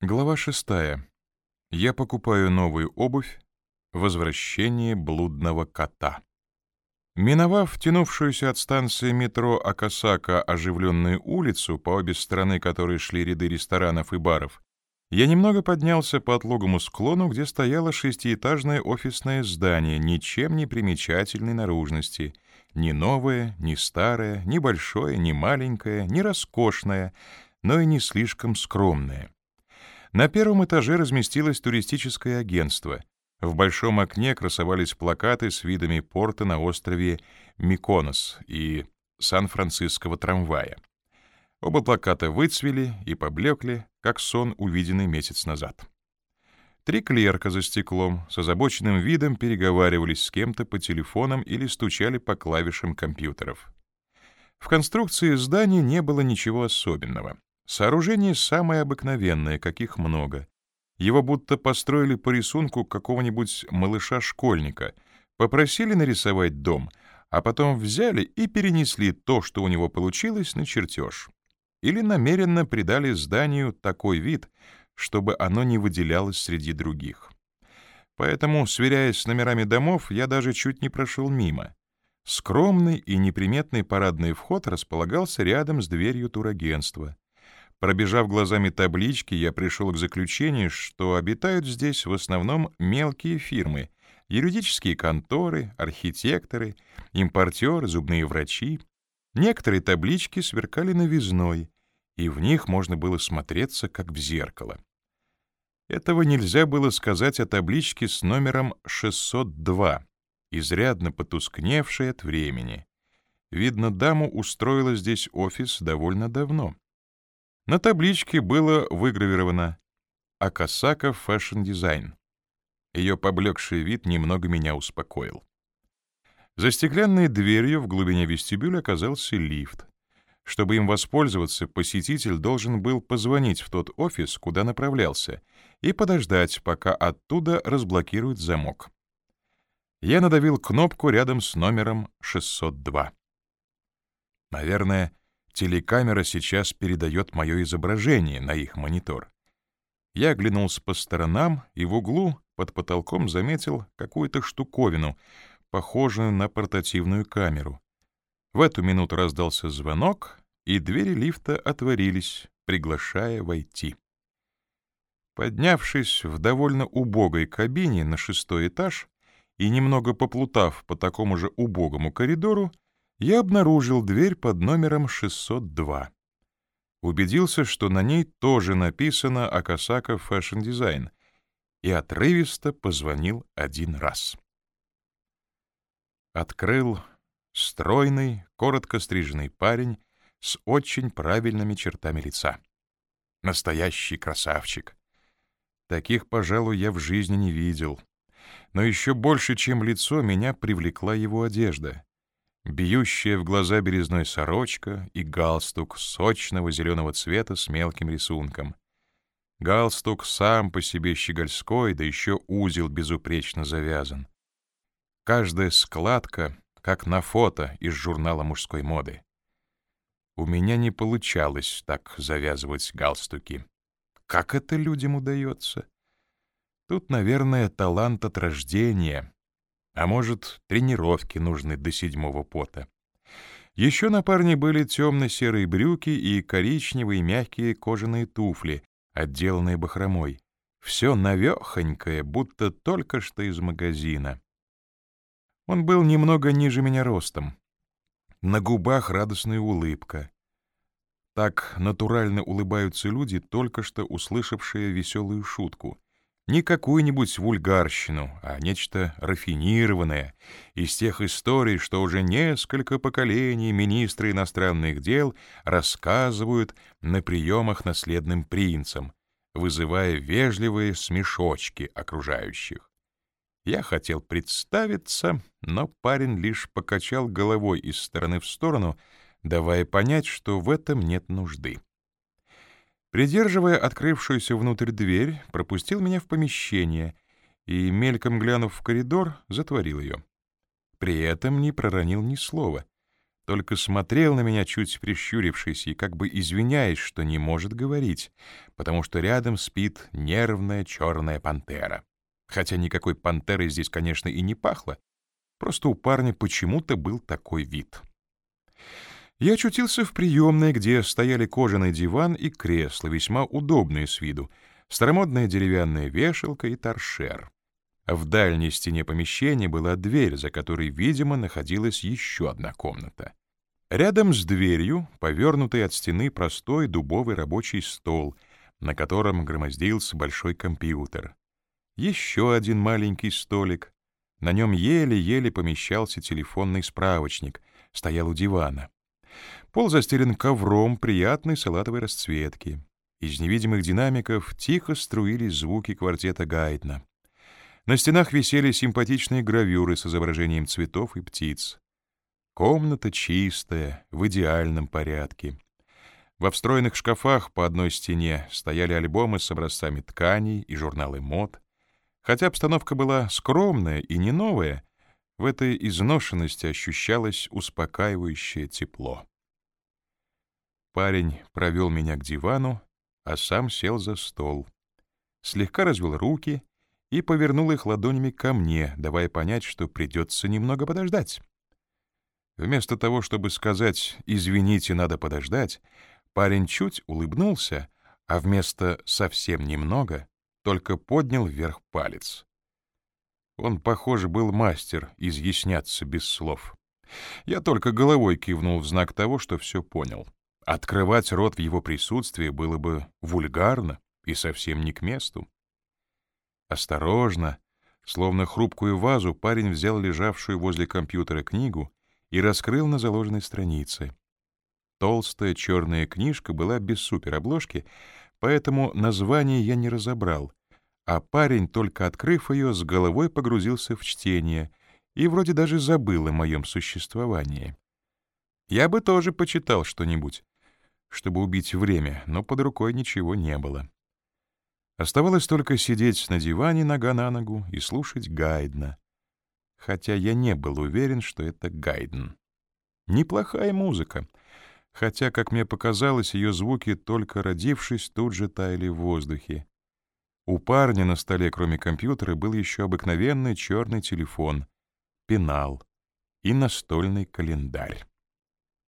Глава шестая. Я покупаю новую обувь. Возвращение блудного кота. Миновав тянувшуюся от станции метро Акасака оживленную улицу, по обе стороны которой шли ряды ресторанов и баров, я немного поднялся по отлогому склону, где стояло шестиэтажное офисное здание, ничем не примечательной наружности. Ни новое, ни старое, ни большое, ни маленькое, ни роскошное, но и не слишком скромное. На первом этаже разместилось туристическое агентство. В большом окне красовались плакаты с видами порта на острове Миконос и Сан-Франциского трамвая. Оба плаката выцвели и поблекли, как сон, увиденный месяц назад. Три клерка за стеклом с озабоченным видом переговаривались с кем-то по телефонам или стучали по клавишам компьютеров. В конструкции здания не было ничего особенного. Сооружение самое обыкновенное, каких много. Его будто построили по рисунку какого-нибудь малыша-школьника, попросили нарисовать дом, а потом взяли и перенесли то, что у него получилось, на чертеж. Или намеренно придали зданию такой вид, чтобы оно не выделялось среди других. Поэтому, сверяясь с номерами домов, я даже чуть не прошел мимо. Скромный и неприметный парадный вход располагался рядом с дверью турагентства — Пробежав глазами таблички, я пришел к заключению, что обитают здесь в основном мелкие фирмы, юридические конторы, архитекторы, импортеры, зубные врачи. Некоторые таблички сверкали новизной, и в них можно было смотреться, как в зеркало. Этого нельзя было сказать о табличке с номером 602, изрядно потускневшей от времени. Видно, даму устроила здесь офис довольно давно. На табличке было выгравировано «Акасака Fashion Design». Ее поблекший вид немного меня успокоил. За стеклянной дверью в глубине вестибюля оказался лифт. Чтобы им воспользоваться, посетитель должен был позвонить в тот офис, куда направлялся, и подождать, пока оттуда разблокируют замок. Я надавил кнопку рядом с номером 602. Наверное, Телекамера сейчас передает мое изображение на их монитор. Я оглянулся по сторонам и в углу под потолком заметил какую-то штуковину, похожую на портативную камеру. В эту минуту раздался звонок, и двери лифта отворились, приглашая войти. Поднявшись в довольно убогой кабине на шестой этаж и немного поплутав по такому же убогому коридору, я обнаружил дверь под номером 602. Убедился, что на ней тоже написано «Акасака Fashion Design», и отрывисто позвонил один раз. Открыл стройный, коротко стриженный парень с очень правильными чертами лица. Настоящий красавчик. Таких, пожалуй, я в жизни не видел. Но еще больше, чем лицо, меня привлекла его одежда бьющая в глаза березной сорочка и галстук сочного зеленого цвета с мелким рисунком. Галстук сам по себе щегольской, да еще узел безупречно завязан. Каждая складка, как на фото из журнала мужской моды. У меня не получалось так завязывать галстуки. Как это людям удается? Тут, наверное, талант от рождения, а может, тренировки нужны до седьмого пота. Еще на парне были темно-серые брюки и коричневые мягкие кожаные туфли, отделанные бахромой. Все навехонькое, будто только что из магазина. Он был немного ниже меня ростом. На губах радостная улыбка. Так натурально улыбаются люди, только что услышавшие веселую шутку. Не какую-нибудь вульгарщину, а нечто рафинированное, из тех историй, что уже несколько поколений министры иностранных дел рассказывают на приемах наследным принцам, вызывая вежливые смешочки окружающих. Я хотел представиться, но парень лишь покачал головой из стороны в сторону, давая понять, что в этом нет нужды. Придерживая открывшуюся внутрь дверь, пропустил меня в помещение и, мельком глянув в коридор, затворил ее. При этом не проронил ни слова, только смотрел на меня, чуть прищурившись, и как бы извиняясь, что не может говорить, потому что рядом спит нервная черная пантера. Хотя никакой пантерой здесь, конечно, и не пахло, просто у парня почему-то был такой вид. Я очутился в приемной, где стояли кожаный диван и кресло, весьма удобные с виду, старомодная деревянная вешалка и торшер. В дальней стене помещения была дверь, за которой, видимо, находилась еще одна комната. Рядом с дверью, повернутый от стены простой дубовый рабочий стол, на котором громоздился большой компьютер. Еще один маленький столик. На нем еле-еле помещался телефонный справочник, стоял у дивана. Пол застелен ковром приятной салатовой расцветки. Из невидимых динамиков тихо струились звуки квартета Гайдна. На стенах висели симпатичные гравюры с изображением цветов и птиц. Комната чистая, в идеальном порядке. Во встроенных шкафах по одной стене стояли альбомы с образцами тканей и журналы мод. Хотя обстановка была скромная и не новая, в этой изношенности ощущалось успокаивающее тепло. Парень провел меня к дивану, а сам сел за стол. Слегка развел руки и повернул их ладонями ко мне, давая понять, что придется немного подождать. Вместо того, чтобы сказать «извините, надо подождать», парень чуть улыбнулся, а вместо «совсем немного» только поднял вверх палец. Он, похоже, был мастер изъясняться без слов. Я только головой кивнул в знак того, что все понял. Открывать рот в его присутствии было бы вульгарно и совсем не к месту. Осторожно, словно хрупкую вазу, парень взял лежавшую возле компьютера книгу и раскрыл на заложенной странице. Толстая черная книжка была без суперобложки, поэтому название я не разобрал, а парень, только открыв ее, с головой погрузился в чтение и вроде даже забыл о моем существовании. Я бы тоже почитал что-нибудь, чтобы убить время, но под рукой ничего не было. Оставалось только сидеть на диване нога на ногу и слушать Гайдна. Хотя я не был уверен, что это Гайден. Неплохая музыка, хотя, как мне показалось, ее звуки, только родившись, тут же таяли в воздухе. У парня на столе, кроме компьютера, был еще обыкновенный черный телефон, пенал и настольный календарь.